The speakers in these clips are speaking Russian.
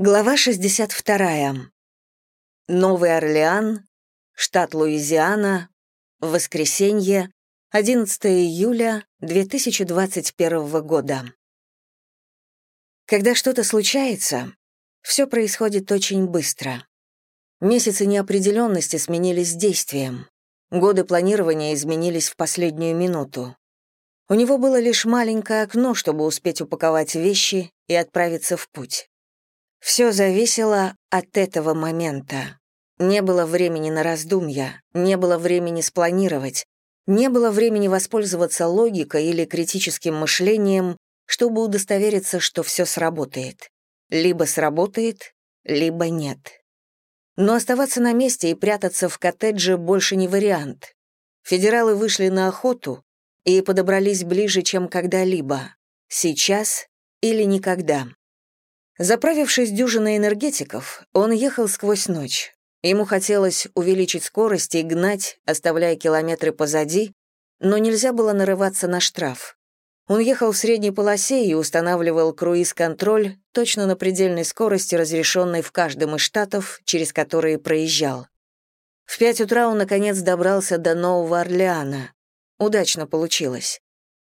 Глава 62. Новый Орлеан, штат Луизиана, воскресенье, 11 июля 2021 года. Когда что-то случается, все происходит очень быстро. Месяцы неопределенности сменились действием. Годы планирования изменились в последнюю минуту. У него было лишь маленькое окно, чтобы успеть упаковать вещи и отправиться в путь. Все зависело от этого момента. Не было времени на раздумья, не было времени спланировать, не было времени воспользоваться логикой или критическим мышлением, чтобы удостовериться, что все сработает. Либо сработает, либо нет. Но оставаться на месте и прятаться в коттедже больше не вариант. Федералы вышли на охоту и подобрались ближе, чем когда-либо. Сейчас или никогда. Заправившись дюжиной энергетиков, он ехал сквозь ночь. Ему хотелось увеличить скорость и гнать, оставляя километры позади, но нельзя было нарываться на штраф. Он ехал в средней полосе и устанавливал круиз-контроль точно на предельной скорости, разрешенной в каждом из штатов, через которые проезжал. В пять утра он, наконец, добрался до Нового Орлеана. Удачно получилось.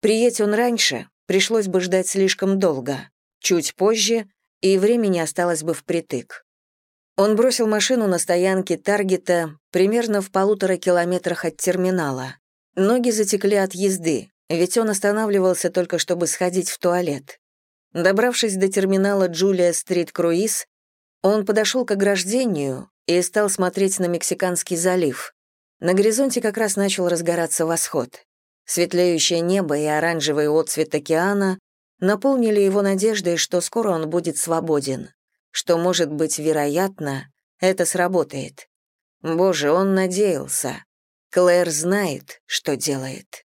Приедь он раньше, пришлось бы ждать слишком долго. Чуть позже и времени осталось бы впритык. Он бросил машину на стоянке Таргета примерно в полутора километрах от терминала. Ноги затекли от езды, ведь он останавливался только чтобы сходить в туалет. Добравшись до терминала Джулия Стрит Круиз, он подошел к ограждению и стал смотреть на Мексиканский залив. На горизонте как раз начал разгораться восход. Светлеющее небо и оранжевый отцвет океана наполнили его надеждой, что скоро он будет свободен, что, может быть, вероятно, это сработает. Боже, он надеялся. Клэр знает, что делает.